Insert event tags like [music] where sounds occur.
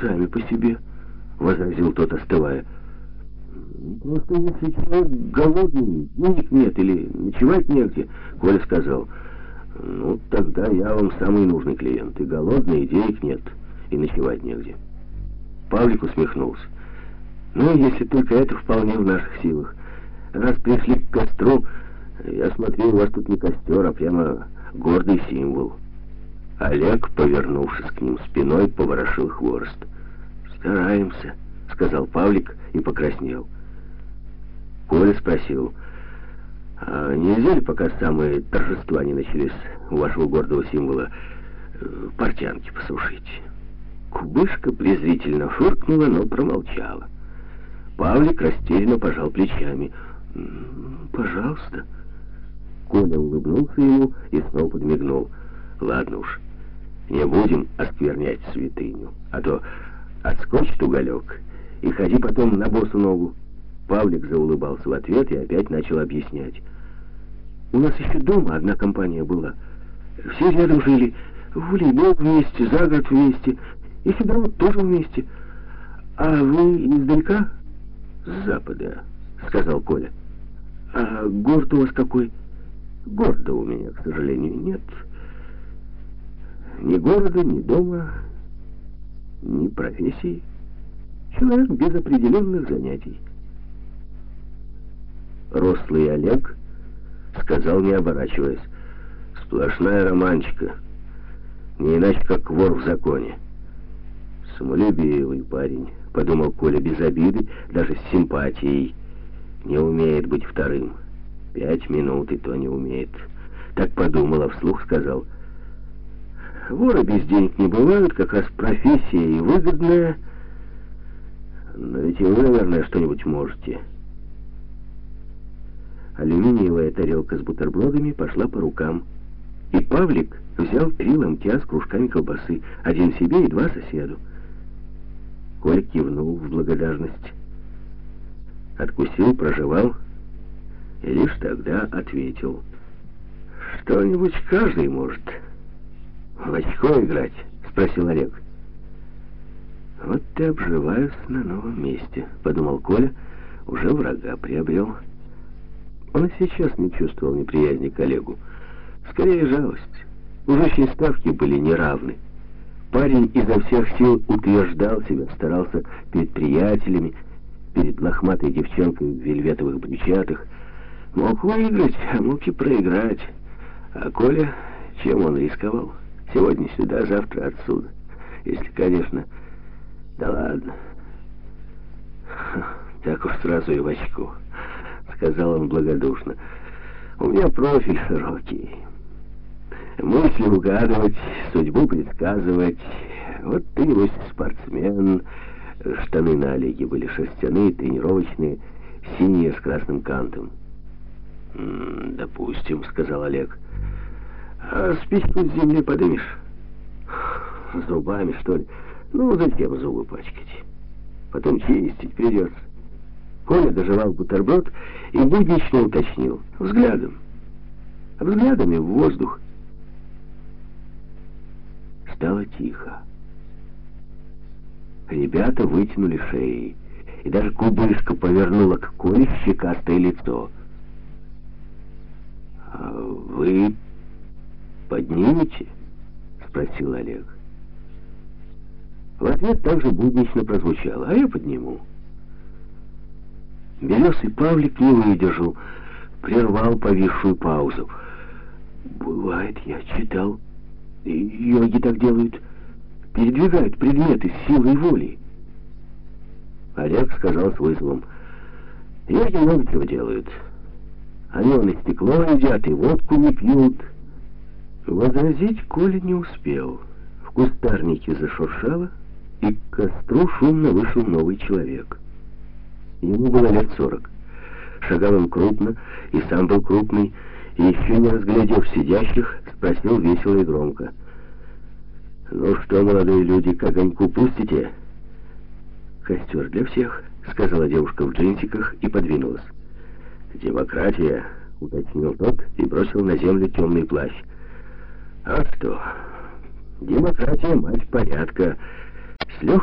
сами по себе», — возразил тот, остывая. «Просто если человек голодный, денег нет или ночевать негде», — Коля сказал. «Ну, тогда я вам самый нужный клиент. И голодный, и денег нет, и ночевать негде». Павлик усмехнулся. «Ну, если только это вполне в наших силах. Раз пришли к костру, я смотрю, у вас тут не костер, а прямо гордый символ». Олег, повернувшись к ним спиной, поворошил хворост. «Стараемся», — сказал Павлик и покраснел. Коля спросил, «А нельзя ли, пока самые торжества не начались у вашего гордого символа, э, портянки посушить?» Кубышка презрительно фыркнула, но промолчала. Павлик растерянно пожал плечами. «Пожалуйста». Коля улыбнулся ему и снова подмигнул. «Ладно уж, не будем осквернять святыню, а то отскочит уголек, и ходи потом на босу ногу». Павлик заулыбался в ответ и опять начал объяснять. «У нас еще дома одна компания была. Все рядом жили, в волейбол вместе, за город вместе, и сюда вот тоже вместе. А вы издалека?» «С запада», — сказал Коля. «А город у вас какой?» «Города у меня, к сожалению, нет. Ни города, ни дома, ни профессии. Человек без определенных занятий». Рослый Олег сказал, не оборачиваясь, «Сплошная романчика, не иначе, как вор в законе». «Самолюбивый парень», — подумал Коля без обиды, даже с симпатией. «Не умеет быть вторым. Пять минут и то не умеет». Так подумал, а вслух сказал, «Воры без денег не бывают, как раз профессия и выгодная. Но ведь и вы, наверное, что-нибудь можете». Алюминиевая тарелка с бутербродами пошла по рукам. И Павлик взял три ломтя с кружками колбасы, один себе и два соседу. Коля кивнул в благодарность. Откусил, прожевал и лишь тогда ответил. «Что-нибудь каждый может. В очко играть?» — спросил Олег. «Вот ты обживаюсь на новом месте», — подумал Коля, уже врага приобрел. Он и сейчас не чувствовал неприязни к Олегу. Скорее, жалость. Уж очень ставки были неравны. Парень изо всех сил утверждал себя, старался перед приятелями, перед лохматой девчонкой в вельветовых брючатах. Мог выиграть, а мог и проиграть. А Коля, чем он рисковал? Сегодня сюда, завтра отсюда. Если, конечно... Да ладно. [laughs] Так уж сразу и в очку сказал он благодушно. «У меня профиль широкий. Мысли угадывать, судьбу предсказывать. Вот ты, небось, спортсмен. Штаны на Олеге были шерстяные, тренировочные, синие с красным кантом». «Допустим», — сказал Олег. «А спичку с земли подымешь?» «Зубами, что ли? Ну, зачем зубы пачкать? Потом чистить придется». Коля доживал бутерброд и буднично уточнил. Взглядом. Взглядами в воздух. Стало тихо. Ребята вытянули шеи, и даже кубышка повернула к Коле щекастое лицо. «А вы поднимете?» — спросил Олег. В ответ также буднично прозвучало, «А я подниму». Белесый Павлик не выдержал, прервал повисшую паузу. «Бывает, я читал. Йоги так делают. Передвигают предметы силой воли». Олег сказал с вызовом. «Йоги много чего делают. Они он и стекло едят, и водку не пьют». Возразить Коля не успел. В кустарнике зашуршало, и к костру шумно вышел новый человек. Ему было лет сорок. Шагал он крупно, и сам был крупный, и еще не разглядев сидящих, спросил весело и громко. «Ну что, молодые люди, к огоньку пустите?» «Костер для всех», — сказала девушка в джинсиках и подвинулась. «Демократия», — уточнил тот и бросил на землю темный плащ. «А что? Демократия — мать порядка». С легкой